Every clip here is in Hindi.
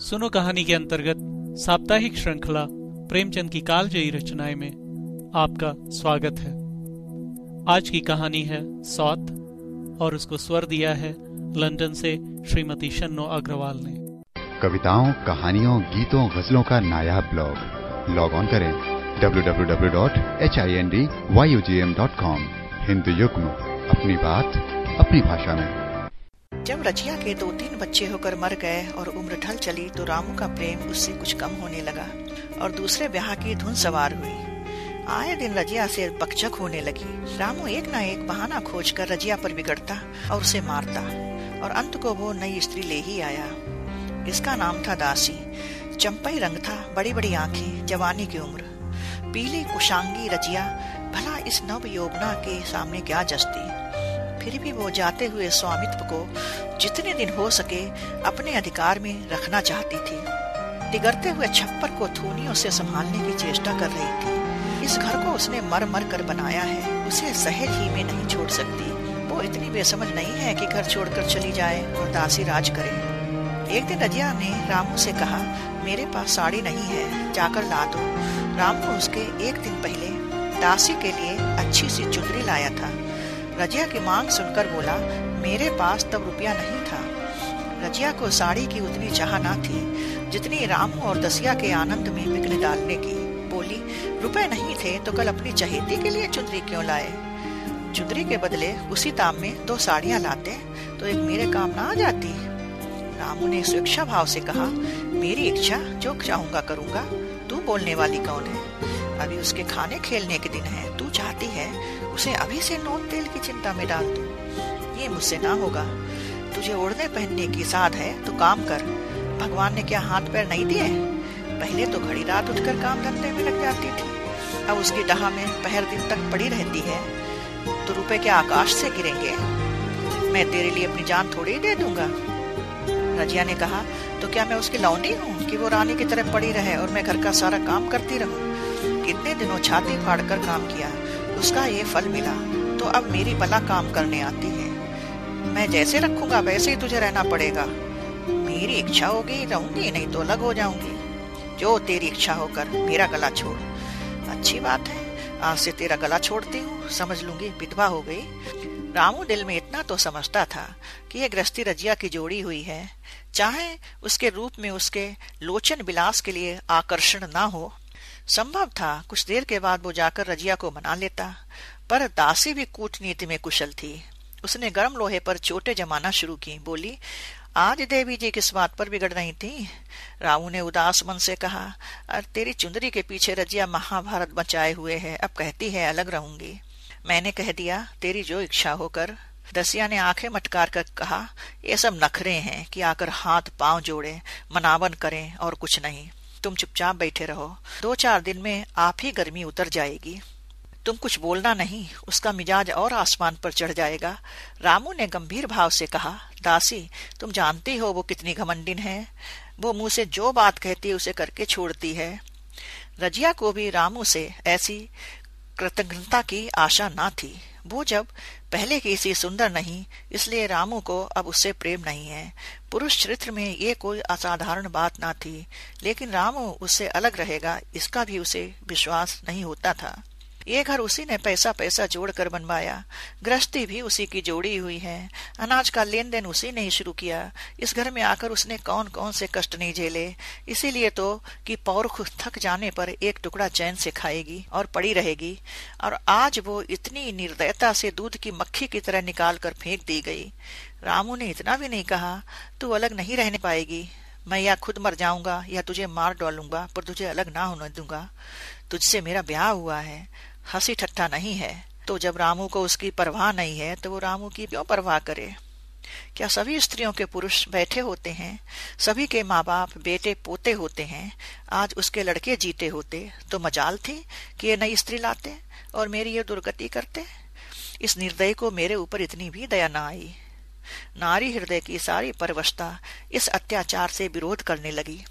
सुनो कहानी के अंतर्गत साप्ताहिक श्रृंखला प्रेमचंद की कालजयी रचनाएँ में आपका स्वागत है। आज की कहानी है सौत और उसको स्वर दिया है लंदन से श्रीमती शन्नो अग्रवाल ने। कविताओं, कहानियों, गीतों, गजलों का नायाब ब्लॉग। लॉग ऑन करें www.hindyyugm.com हिंदू युग्म, अपनी बात, अपनी भाषा में। जब रजिया के दो तीन बच्चे होकर मर गए और उम्र ढल चली तो रामू का प्रेम उससे कुछ कम होने लगा और दूसरे ब्याह की धुन सवार हुई। आए दिन रजिया से बकचक होने लगी। रामू एक न एक बहाना खोजकर रजिया पर बिगड़ता और उसे मारता और अंत को वो नई स्त्री ले ही आया। इसका नाम था दासी। चंपई रंग था बड़ी बड़ी आँखें, जवानी की उम्र। पीली कुशांगी रजिया, भला इस नव योगना के सामने क्या जस्ती? फिर भी वो जाते हुए स्वामित्व को जितने दिन हो सके अपने अधिकार में रखना चाहती थी। तिगरते हुए छप्पर को थूनियों से संभालने की चेष्टा कर रही थी। इस घर को उसने मर मर कर बनाया है। उसे सहज ही में नहीं छोड़ सकती। वो इतनी बेसमझ नहीं है कि घर छोड़कर चली जाए और दासी राज करे। एक दिन रजिया ने रामू से कहा, मेरे पास साड़ी नहीं है, जाकर ला दो। रामू उसके एक दिन पहले दासी के लिए अच्छी सी चुनरी लाया था। रजिया की मांग सुनकर बोला, मेरे पास तब रुपया नहीं था। रजिया को साड़ी की उतनी चाह न थी, जितनी रामू और दसिया के आनंद में बिकने डालने की। बोली, रुपए नहीं थे तो कल अपनी चहेती के लिए चुंदरी क्यों लाए? चुंदरी के बदले उसी दाम में दो साड़ियाँ लाते तो एक मेरे काम ना आ जाती? रामू ने स्वेच्छा भाव से कहा, मेरी इच्छा जो चाहूँगा करूँगा, तू बोलने वाली कौन है? अभी उसके खाने खेलने के दिन है। तू चाहती है, उसे अभी से नोन तेल की चिंता में डाल दू। ये मुझसे ना होगा। तुझे ओढ़ने पहनने की साध है तो काम कर। भगवान ने क्या हाथ पैर नहीं दिए? पहले तो घड़ी रात उठकर काम धंधे में लग जाती थी। अब उसकी डहा में पहर दिन तक पड़ी रहती है। तो रुपए क्या आकाश से गिरेंगे? मैं तेरे लिए अपनी जान थोड़ी दे दूँगा। रजिया ने कहा तो क्या मैं उसकी लौंडी हूँ कि वो रानी की तरह पड़ी रहे और मैं घर का सारा काम करती रहूँ? कितने दिनों छाती फाड़ कर काम किया। उसका ये फल मिला तो अब मेरी बला काम करने आती है। मैं जैसे रखूँगा, वैसे ही तुझे रहना पड़ेगा। मेरी इच्छा होगी, रहूँगी, नहीं तो अलग हो जाऊँगी। जो तेरी इच्छा होकर मेरा गला छोड़। अच्छी बात है, आज से तेरा गला छोड़ती हूँ, समझ लूँगी, विधवा हो गई। रामू दिल में इतना तो समझता था कि यह गृहस्थी रजिया की जोड़ी हुई है। चाहे उसके रूप में उसके लोचन विलास के लिए आकर्षण ना हो संभव था कुछ देर के बाद वो जाकर रजिया को मना लेता, पर दासी भी कूटनीति में कुशल थी। उसने गर्म लोहे पर चोटें जमाना शुरू की। बोली, आज देवी जी किस बात पर बिगड़ रही थी? रामू ने उदास मन से कहा, अरे, तेरी चुंदरी के पीछे रजिया महाभारत बचाए हुए है, अब कहती है अलग रहूँगी। मैंने कह दिया, तेरी जो इच्छा होकर दसिया ने आँखें मटकार कर कहा, ये सब नखरे हैं कि आकर हाथ पाँव जोड़े, मनावन करें और कुछ नहीं। तुम चुपचाप बैठे रहो। दो चार दिन में आप ही गर्मी उतर जाएगी। तुम कुछ बोलना नहीं, उसका मिजाज और आसमान पर चढ़ जाएगा। रामू ने गंभीर भाव से कहा, दासी, तुम जानती हो वो कितनी घमंडिन है? वो मुँह से जो बात कहती है, उसे करके छोड़ती है। रजिया को भी रामू से ऐसी कृतज्ञता की आशा न थी। वो जब पहले की सी सुंदर नहीं, इसलिए रामू को अब उससे प्रेम नहीं है। पुरुष चरित्र में ये कोई असाधारण बात ना थी, लेकिन रामू उससे अलग रहेगा, इसका भी उसे विश्वास नहीं होता था। ये घर उसी ने पैसा पैसा जोड़कर बनवाया। गृहस्थी भी उसी की जोड़ी हुई है। अनाज का लेन देन उसी ने ही शुरू किया। इस घर में आकर उसने कौन कौन से कष्ट नहीं झेले। इसीलिए तो कि पौरख थक जाने पर एक टुकड़ा चैन से खाएगी और पड़ी रहेगी। और आज वो इतनी निर्दयता से दूध की मक्खी की तरह निकाल कर फेंक दी गई। रामू ने इतना भी नहीं कहा, तू अलग नहीं रहने पाएगी। मैं या खुद मर जाऊँगा या तुझे मार डालूँगा, पर तुझे अलग ना होने दूँगा। तुझसे मेरा ब्याह हुआ है। हँसी ठट्ठा नहीं है। तो जब रामू को उसकी परवाह नहीं है तो वो रामू की क्यों परवाह करे? क्या सभी स्त्रियों के पुरुष बैठे होते हैं? सभी के माँ बाप बेटे पोते होते हैं? आज उसके लड़के जीते होते तो मजाल थी कि ये नई स्त्री लाते और मेरी ये दुर्गति करते? इस निर्दय को मेरे ऊपर इतनी भी दया न आई। नारी हृदय की सारी परवशता इस अत्याचार से विरोध करने लगी।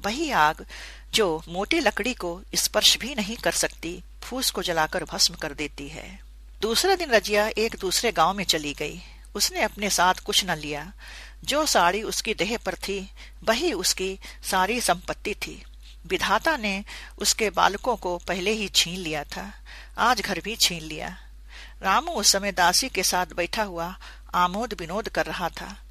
वही आग जो मोटी लकड़ी को स्पर्श भी नहीं कर सकती, फूस को जलाकर भस्म कर देती है। दूसरे दिन रजिया एक दूसरे गाँव में चली गई। उसने अपने साथ कुछ न लिया। जो साड़ी उसकी देह पर थी, वही उसकी सारी संपत्ति थी। विधाता ने उसके बालकों को पहले ही छीन लिया था, आज घर भी छीन लिया। रामू उस समय दासी के साथ बैठा हुआ आमोद विनोद कर रहा था।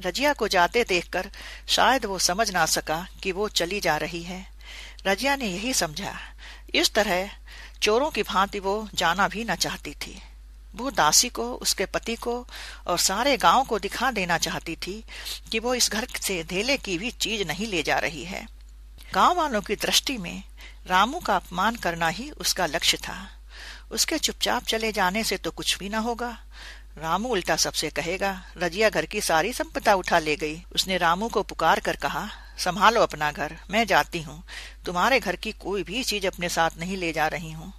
रजिया को जाते देखकर शायद वो समझ ना सका कि वो चली जा रही है। रजिया ने यही समझा, इस तरह चोरों की भांति वो जाना भी न चाहती थी। वो दासी को, उसके पति को और सारे गाँव को दिखा देना चाहती थी कि वो इस घर से धेले की भी चीज़ नहीं ले जा रही है। गाँव वालों की दृष्टि में रामू का अपमान करना ही उसका लक्ष्य था। उसके चुपचाप चले जाने से तो कुछ भी न होगा। रामू उल्टा सबसे कहेगा, रजिया घर की सारी संपदा उठा ले गई। उसने रामू को पुकार कर कहा, संभालो अपना घर, मैं जाती हूँ। तुम्हारे घर की कोई भी चीज़ अपने साथ नहीं ले जा रही हूँ।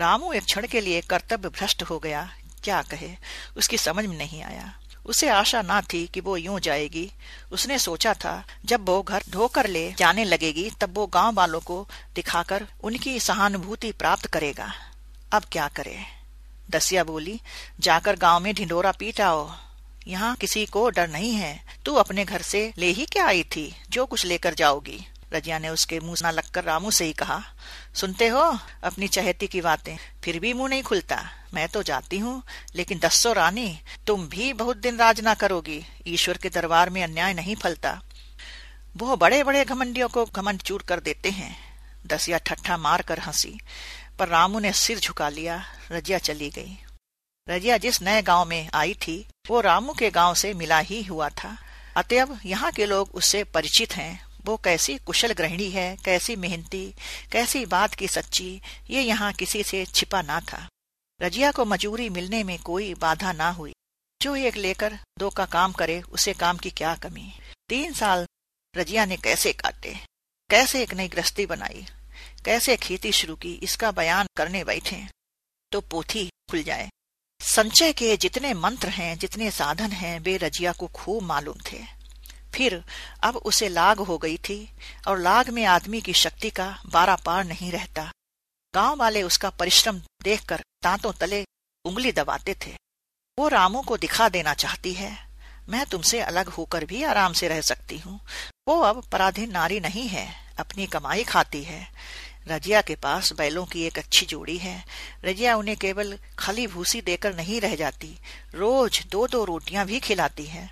रामू एक क्षण के लिए कर्तव्य भ्रष्ट हो गया। क्या कहे? उसकी समझ में नहीं आया। उसे आशा ना थी कि वो यूँ जाएगी। उसने सोचा था, जब वो घर धोकर ले जाने लगेगी, तब वो गाँव वालों को दिखाकर उनकी सहानुभूति प्राप्त करेगा। अब क्या करे? दसिया बोली, जाकर गाँव में ढिंडोरा पीट आओ। यहाँ किसी को डर नहीं है। तू अपने घर से ले ही क्या आई थी? जो कुछ लेकर जाओगी। रजिया ने उसके मुँह न लगकर रामू से ही कहा, सुनते हो अपनी चहेती की बातें? फिर भी मुँह नहीं खुलता। मैं तो जाती हूँ, लेकिन दसो रानी, तुम भी बहुत दिन राज ना करोगी। ईश्वर के दरबार में अन्याय नहीं फलता। वो बड़े बड़े घमंडियों को घमंड चूर कर देते हैं। दसिया ठट्ठा मार कर हँसी। पर रामू ने सिर झुका लिया, रजिया चली गई। रजिया जिस नए गाँव में आई थी, वो रामू के गाँव से मिला ही हुआ था। अतएव यहाँ के लोग उससे परिचित हैं। वो कैसी कुशल गृहिणी है, कैसी मेहनती, कैसी बात की सच्ची, ये यहाँ किसी से छिपा ना था। रजिया को मजूरी मिलने में कोई बाधा ना हुई। जो एक लेकर दो का काम करे, उसे काम की क्या कमी? तीन साल रजिया ने कैसे काटे? कैसे एक नई गृहस्थी बनाई? कैसे खेती शुरू की, इसका बयान करने बैठे। तो पोथी खुल जाए। संचय के जितने मंत्र हैं, जितने साधन हैं, वे रजिया को खूब मालूम थे। फिर अब उसे लाग हो गई थी और लाग में आदमी की शक्ति का बारा पार नहीं रहता। गाँव वाले उसका परिश्रम देखकर दांतों तले उंगली दबाते थे। वो रामू को दिखा देना चाहती है। मैं तुमसे अलग होकर भी आराम से रह सकती हूँ। वो अब पराधीन नारी नहीं है, अपनी कमाई खाती है। रजिया के पास बैलों की एक अच्छी जोड़ी है। रजिया उन्हें केवल खली भूसी देकर नहीं रह जाती, रोज दो दो रोटियाँ भी खिलाती है।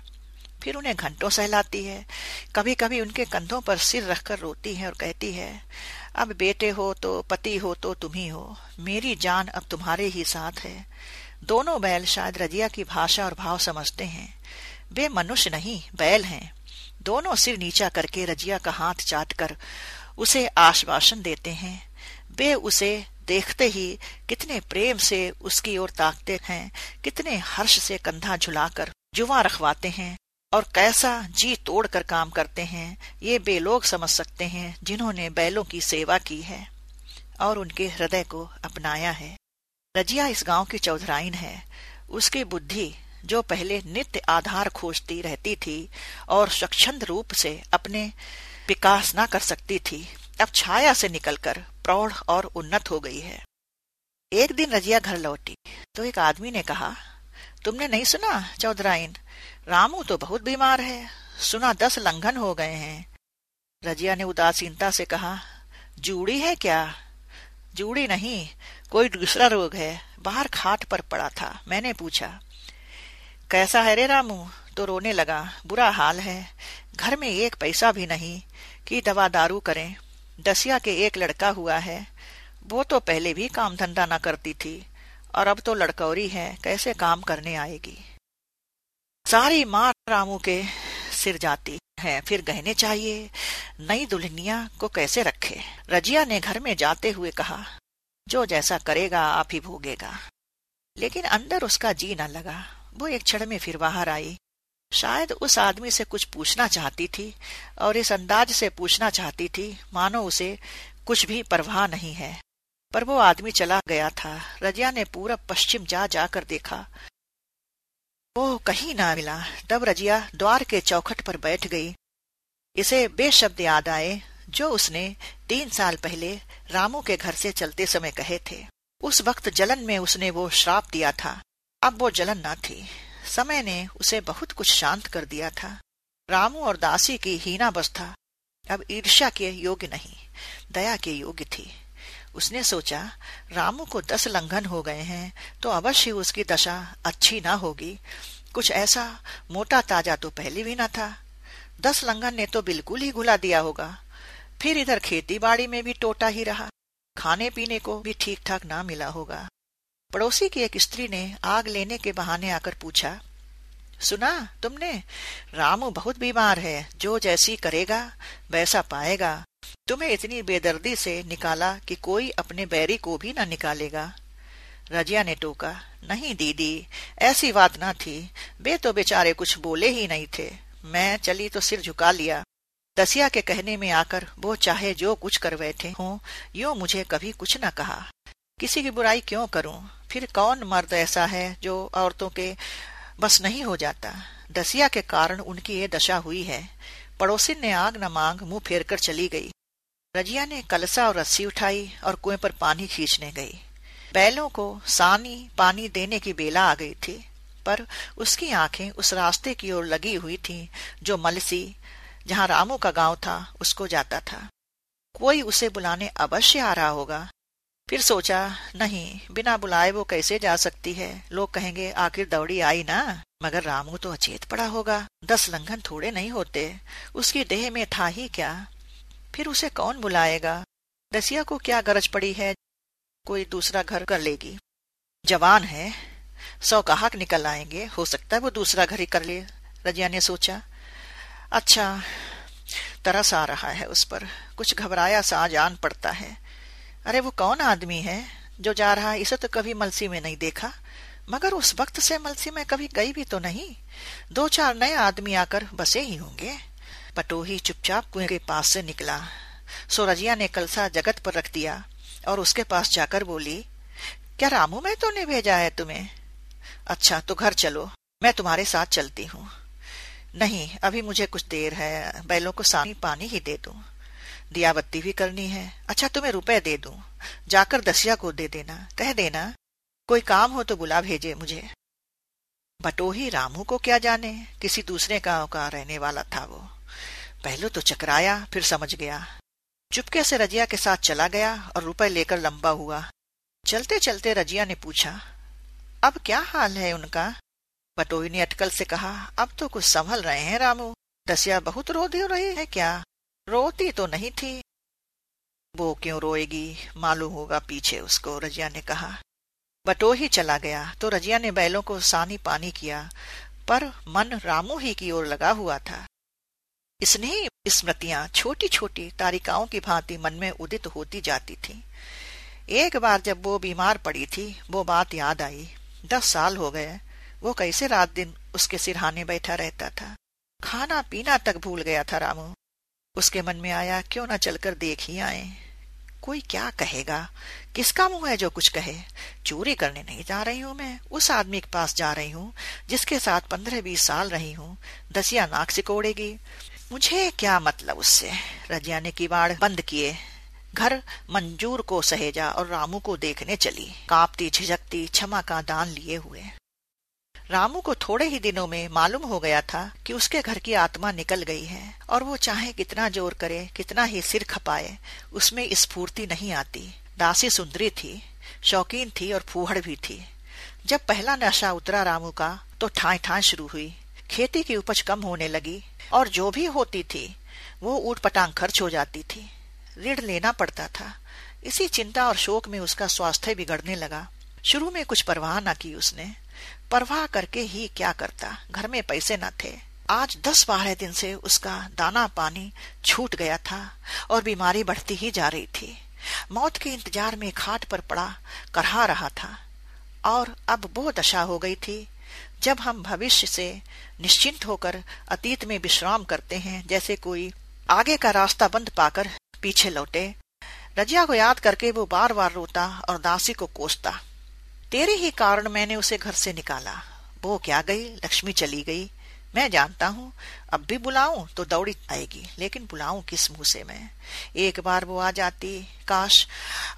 फिर उन्हें घंटों सहलाती है। कभी कभी उनके कंधों पर सिर रखकर रोती है और कहती है, अब बेटे हो तो पति हो तो तुम ही हो। मेरी जान अब तुम्हारे ही साथ है। दोनों बैल शायद रजिया की भाषा और भाव समझते हैं। वे मनुष्य नहीं, बैल हैं। दोनों सिर नीचा करके रजिया का हाथ चाट कर उसे आश्वासन देते हैं। वे उसे देखते ही कितने प्रेम से उसकी ओर ताकते हैं, कितने हर्ष से कंधा झुलाकर जुआ रखवाते हैं और कैसा जी तोड़ कर काम करते हैं, ये बे लोग समझ सकते हैं जिन्होंने बैलों की सेवा की है और उनके हृदय को अपनाया है। रजिया इस गाँव की चौधराइन है। उसकी बुद्धि, जो पहले नित्य आधार खोजती रहती थी और स्वच्छंद रूप से अपने विकास ना कर सकती थी। अब छाया से निकलकर प्रौढ़ और उन्नत हो गई है। एक दिन रजिया घर लौटी तो एक आदमी ने कहा, तुमने नहीं सुना, चौधराइन? रामू तो बहुत बीमार है। सुना दस लंघन हो गए हैं। रजिया ने उदासीनता से कहा, जूड़ी है क्या? जूड़ी नहीं, कोई दूसरा रोग है। बाहर खाट पर पड़ा था, मैंने पूछा। कैसा है रे रामू? तो रोने लगा, बुरा हाल है। घर में एक पैसा भी नहीं कि दवा दारू करें। दसिया के एक लड़का हुआ है। वो तो पहले भी काम धंधा ना करती थी, और अब तो लड़कौरी है, कैसे काम करने आएगी? सारी मार रामू के सिर जाती है, फिर गहने चाहिए, नई दुल्हनिया को कैसे रखे? रजिया ने घर में जाते हुए कहा, जो जैसा करेगा, आप ही भोगेगा। लेकिन अंदर उसका जी न लगा। वो एक क्षण में फिर बाहर आई शायद उस आदमी से कुछ पूछना चाहती थी और इस अंदाज से पूछना चाहती थी, मानो उसे कुछ भी परवाह नहीं है। पर वो आदमी चला गया था। रजिया ने पूरा पश्चिम जा जाकर देखा। वो कहीं ना मिला। तब रजिया द्वार के चौखट पर बैठ गई। इसे बेशब्द याद आए जो उसने तीन साल पहले रामू के घर से चलते समय कहे थे। उस वक्त जलन में उसने वो श्राप दिया था। अब वो जलन न थी। समय ने उसे बहुत कुछ शांत कर दिया था। रामू और दासी की हीना बस्था अब ईर्ष्या के योग्य नहीं, दया के योग्य थी। उसने सोचा, रामू को दस लंघन हो गए हैं तो अवश्य उसकी दशा अच्छी ना होगी। कुछ ऐसा मोटा ताज़ा तो पहले भी ना था। दस लंघन ने तो बिल्कुल ही घुला दिया होगा। फिर इधर खेती बाड़ी में भी टोटा ही रहा। खाने पीने को भी ठीक ठाक ना मिला होगा। पड़ोसी की एक स्त्री ने आग लेने के बहाने आकर पूछा, सुना तुमने? रामू बहुत बीमार है, जो जैसी करेगा, वैसा पाएगा। तुम्हें इतनी बेदर्दी से निकाला कि कोई अपने बैरी को भी न निकालेगा रजिया ने टोका, नहीं दीदी, ऐसी बात ना थी। वे तो बेचारे कुछ बोले ही नहीं थे। मैं चली तो सिर झुका लिया। दसिया के कहने में आकर वो चाहे जो कुछ कर बैठे हो, यो मुझे कभी कुछ न कहा। किसी की बुराई क्यों करूँ? फिर कौन मर्द ऐसा है जो औरतों के बस नहीं हो जाता? दसिया के कारण उनकी ये दशा हुई है। पड़ोसी ने आग न मांग, मुँह फेर कर चली गई। रजिया ने कलसा और रस्सी उठाई और कुएँ पर पानी खींचने गई। बैलों को सानी पानी देने की बेला आ गई थी, पर उसकी आँखें उस रास्ते की ओर लगी हुई थी, जो मलसी, जहाँ रामू का गाँव था, उसको जाता था। कोई उसे बुलाने अवश्य आ रहा होगा। फिर सोचा, नहीं, बिना बुलाए वो कैसे जा सकती है? लोग कहेंगे, आखिर दौड़ी आई ना? मगर रामू तो अचेत पड़ा होगा। दस लंघन थोड़े नहीं होते। उसकी देह में था ही क्या? फिर उसे कौन बुलाएगा? दसिया को क्या गरज पड़ी है? कोई दूसरा घर कर लेगी। जवान है। सौ कहाक निकल आएँगे। हो सकता है वो दूसरा घर ही कर ले। रजिया ने सोचा। अच्छा तरस आ रहा है उस पर। कुछ घबराया सा जान पड़ता है। अरे वो कौन आदमी है जो जा रहा है? इसे तो कभी मलसी में नहीं देखा। मगर उस वक्त से मलसी में कभी गई भी तो नहीं। दो चार नए आदमी आकर बसे ही होंगे। पटोही चुपचाप कुएँ के पास से निकला। सोरजिया ने कलसा जगत पर रख दिया और उसके पास जाकर बोली, क्या रामू में तो नहीं भेजा है तुम्हें? अच्छा तो घर चलो। मैं तुम्हारे साथ चलती हूँ। नहीं, अभी मुझे कुछ देर है। बैलों को सानी पानी ही दे दूँ। दिया बत्ती भी करनी है। अच्छा तुम्हें रुपए दे दूँ। जाकर दसिया को दे देना। कह देना, कोई काम हो तो बुला भेजे मुझे। बटोही रामू को क्या जाने? किसी दूसरे गाँव का रहने वाला था वो। पहले तो चकराया, फिर समझ गया। चुपके से रजिया के साथ चला गया और रुपए लेकर लंबा हुआ। चलते चलते रजिया ने पूछा, अब क्या हाल है उनका? बटोही ने अटकल से कहा, अब तो कुछ संभल रहे हैं रामू। दसिया बहुत रो दे रही है क्या? रोती तो नहीं थी। वो क्यों रोएगी? मालूम होगा पीछे उसको, रजिया ने कहा। बटो ही चला गया तो रजिया ने बैलों को सानी पानी किया, पर मन रामू ही की ओर लगा हुआ था। इसने स्मृतियाँ छोटी छोटी तारिकाओं की भांति मन में उदित होती जाती थी। एक बार जब वो बीमार पड़ी थी, वो बात याद आई। दस साल हो गए, वो कैसे रात दिन उसके सिरहाने बैठा रहता था। खाना पीना तक भूल गया था रामू। उसके मन में आया, क्यों ना चलकर देख ही आए। कोई क्या कहेगा? किसका मुँह है जो कुछ कहे? चोरी करने नहीं जा रही हूँ मैं। उस आदमी के पास जा रही हूँ, जिसके साथ पंद्रह बीस साल रही हूँ। दसिया नाक सिकोड़ेगी मुझे क्या मतलब उससे? रजिया ने किवाड़ बंद किए। घर मंजूर को सहेजा और रामू को देखने चली। कांपती, झिझकती, क्षमा का दान लिए हुए। रामू को थोड़े ही दिनों में मालूम हो गया था कि उसके घर की आत्मा निकल गई है, और वो चाहे कितना ज़ोर करे, कितना ही सिर खपाए, उसमें स्फूर्ति नहीं आती। दासी सुंदरी थी, शौकीन थी और फूहड़ भी थी। जब पहला नशा उतरा रामू का तो ठाई ठाई शुरू हुई। खेती की उपज कम होने लगी, और जो भी होती थी, वो ऊट पटांग खर्च हो जाती थी। ऋण लेना पड़ता था। इसी चिंता और शोक में उसका स्वास्थ्य बिगड़ने लगा। शुरू में कुछ परवाह न की उसने। परवाह करके ही क्या करता? घर में पैसे न थे। आज दस बारह दिन से उसका दाना पानी छूट गया था और बीमारी बढ़ती ही जा रही थी। मौत के इंतज़ार में खाट पर पड़ा, करहा रहा था। और अब वो दशा हो गई थी, जब हम भविष्य से निश्चिंत होकर अतीत में विश्राम करते हैं, जैसे कोई आगे का रास्ता बंद पाकर पीछे लौटे। रजिया को याद करके वो बार बार रोता और दासी को कोसता। तेरे ही कारण मैंने उसे घर से निकाला। वो क्या गई? लक्ष्मी चली गई। मैं जानता हूँ, अब भी बुलाऊं तो दौड़ी आएगी, लेकिन बुलाऊं किस मुँह से मैं? एक बार वो आ जाती, काश,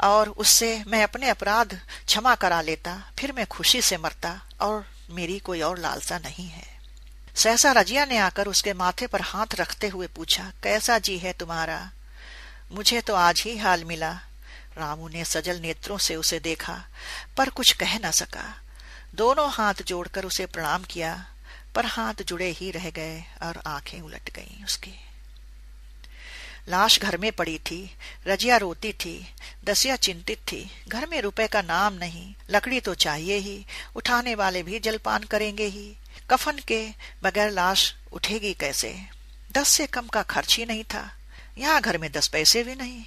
और उससे मैं अपने अपराध क्षमा करा लेता, फिर मैं खुशी से मरता, और मेरी कोई और लालसा नहीं है। सहसा रजिया ने आकर उसके माथे पर हाथ रखते हुए पूछा, कैसा जी है तुम्हारा? मुझे तो आज ही हाल मिला। रामू ने सजल नेत्रों से उसे देखा, पर कुछ कह न सका। दोनों हाथ जोड़कर उसे प्रणाम किया, पर हाथ जुड़े ही रह गए और आँखें उलट गईं उसकी। लाश घर में पड़ी थी, रजिया रोती थी, दसिया चिंतित थी, घर में रुपए का नाम नहीं, लकड़ी तो चाहिए ही, उठाने वाले भी जलपान करेंगे ही, कफन के बगैर लाश उठेगी कैसे? दस से कम का खर्च ही नहीं था, यहाँ घर में दस पैसे भी नहीं।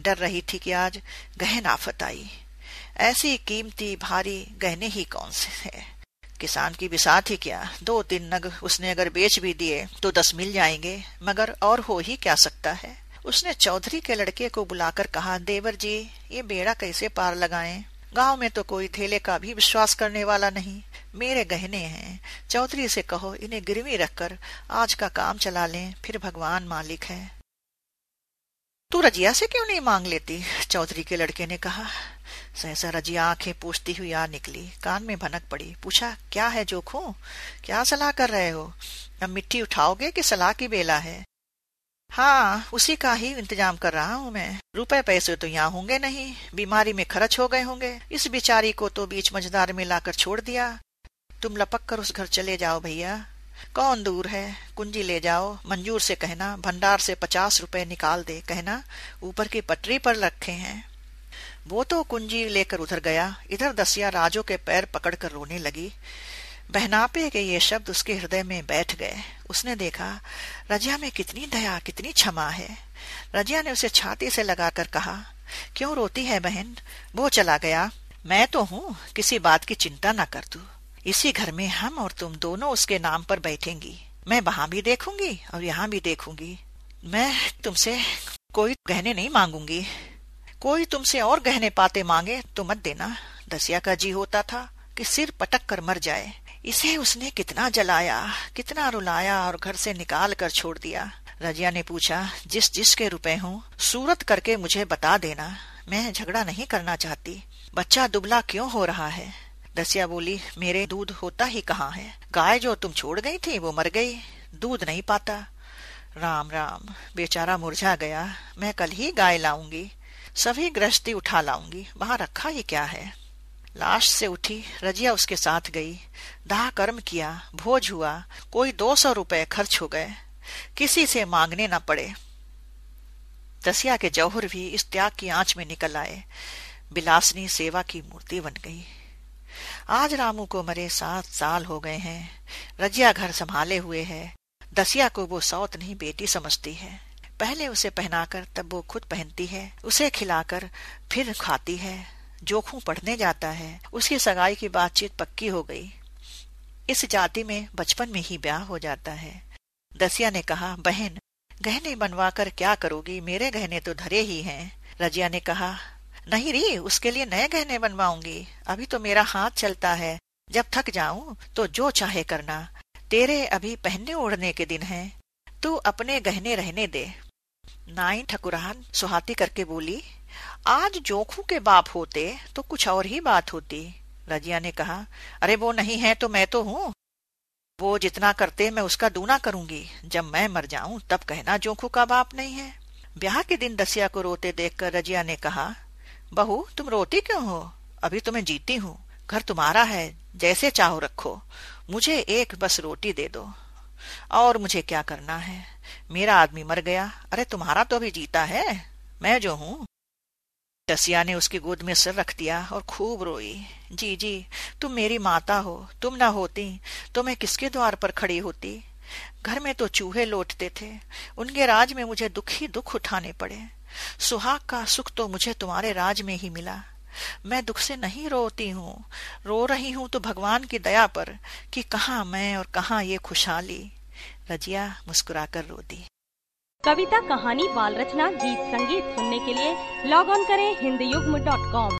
डर रही थी कि आज गहन आफत आई। ऐसी कीमती भारी गहने ही कौन से है? किसान की बिसात ही क्या? दो तीन नग उसने अगर बेच भी दिए तो दस मिल जाएँगे, मगर और हो ही क्या सकता है? उसने चौधरी के लड़के को बुलाकर कहा, देवर जी, ये बेड़ा कैसे पार लगाएँ? गाँव में तो कोई थेले का भी विश्वास करने वाला नहीं। मेरे गहने हैं। चौधरी से कहो, इन्हें गिरवी रखकर आज का काम चला लें, फिर भगवान मालिक है। तू रजिया से क्यों नहीं मांग लेती? चौधरी के लड़के ने कहा। सहसा रजिया आँखें पूछती हुई आ निकली। कान में भनक पड़ी। पूछा, क्या है जोखू? क्या सलाह कर रहे हो? अब मिट्टी उठाओगे कि सलाह की बेला है? हाँ उसी का ही इंतज़ाम कर रहा हूँ मैं। रुपए पैसे तो यहाँ होंगे नहीं। बीमारी में खर्च हो गए होंगे। इस बिचारी को तो बीच मझदार में लाकर छोड़ दिया। तुम लपक कर उस घर चले जाओ भैया। कौन दूर है? कुंजी ले जाओ। मंजूर से कहना, भंडार से पचास रुपए निकाल दे। कहना, ऊपर की पटरी पर रखे हैं। वो तो कुंजी लेकर उधर गया। इधर दसिया राजो के पैर पकड़कर रोने लगी। बहनापे के ये शब्द उसके हृदय में बैठ गए। उसने देखा, रजिया में कितनी दया, कितनी क्षमा है। रजिया ने उसे छाती से लगाकर कहा, क्यों रोती है बहन? वो चला गया। मैं तो हूँ। किसी बात की चिंता न कर तू। इसी घर में हम और तुम दोनों उसके नाम पर बैठेंगी। मैं वहाँ भी देखूँगी और यहाँ भी देखूँगी। मैं तुमसे कोई गहने नहीं मांगूँगी। कोई तुमसे और गहने पाते मांगे तो मत देना। दसिया का जी होता था कि सिर पटक कर मर जाए। इसे उसने कितना जलाया, कितना रुलाया और घर से निकाल कर छोड़ दिया। रजिया ने पूछा, जिस जिसके रुपए हूँ, सूरत करके मुझे बता देना। मैं झगड़ा नहीं करना चाहती। बच्चा दुबला क्यों हो रहा है? दसिया बोली, मेरे दूध होता ही कहाँ है? गाय जो तुम छोड़ गई थी, वो मर गई। दूध नहीं पाता। राम राम, बेचारा मुरझा गया। मैं कल ही गाय लाऊँगी। सभी गृहस्थी उठा लाऊँगी। वहाँ रखा ही क्या है? लाश से उठी, रजिया उसके साथ गई। दाह कर्म किया, भोज हुआ। कोई दो सौ रुपए खर्च हो गए। किसी से मांगने न पड़े। दसिया के जौहर भी इस त्याग की आँच में निकल आए। बिलासनी सेवा की मूर्ति बन गई। आज रामू को मरे सात साल हो गए हैं। रजिया घर संभाले हुए है। दसिया को वो सौत नहीं बेटी समझती है। पहले उसे पहनाकर तब वो खुद पहनती है। उसे खिलाकर फिर खाती है। जोखू पढ़ने जाता है। उसकी सगाई की बातचीत पक्की हो गई। इस जाति में बचपन में ही ब्याह हो जाता है। दसिया ने कहा, बहन, गहने बनवा कर क्या करोगी? मेरे गहने तो धरे ही हैं। रजिया ने कहा नहीं री, उसके लिए नए गहने बनवाऊँगी। अभी तो मेरा हाथ चलता है। जब थक जाऊँ तो जो चाहे करना। तेरे अभी पहनने ओढ़ने के दिन हैं। तू अपने गहने रहने दे। नाई ठकुरान सुहाती करके बोली, आज जोखू के बाप होते तो कुछ और ही बात होती। रजिया ने कहा, अरे वो नहीं है तो मैं तो हूँ। वो जितना करते, मैं उसका दूना करूँगी। जब मैं मर जाऊँ, तब कहना जोखू का बाप नहीं है। ब्याह के दिन दसिया को रोते देखकर रजिया ने कहा बहू, तुम रोती क्यों हो? अभी तो मैं जीती हूँ। घर तुम्हारा है। जैसे चाहो रखो। मुझे एक बस रोटी दे दो। और मुझे क्या करना है? मेरा आदमी मर गया। अरे, तुम्हारा तो अभी जीता है। मैं जो हूँ। टसिया ने उसकी गोद में सर रख दिया और खूब रोई। जी जी, तुम मेरी माता हो। तुम ना होती। तो मैं किसके द्वार पर खड़ी होती? घर में तो चूहे लौटते थे। उनके राज में मुझे दुख दुख उठाने पड़े। सुहाग का सुख तो मुझे तुम्हारे राज में ही मिला। मैं दुख से नहीं रोती हूँ। रो रही हूँ तो भगवान की दया पर कि कहा मैं और कहा ये खुशहाली। रजिया मुस्कुराकर रो दी कविता कहानी बाल रचना गीत संगीत सुनने के लिए लॉग ऑन करें हिंदी युग्म डॉट कॉम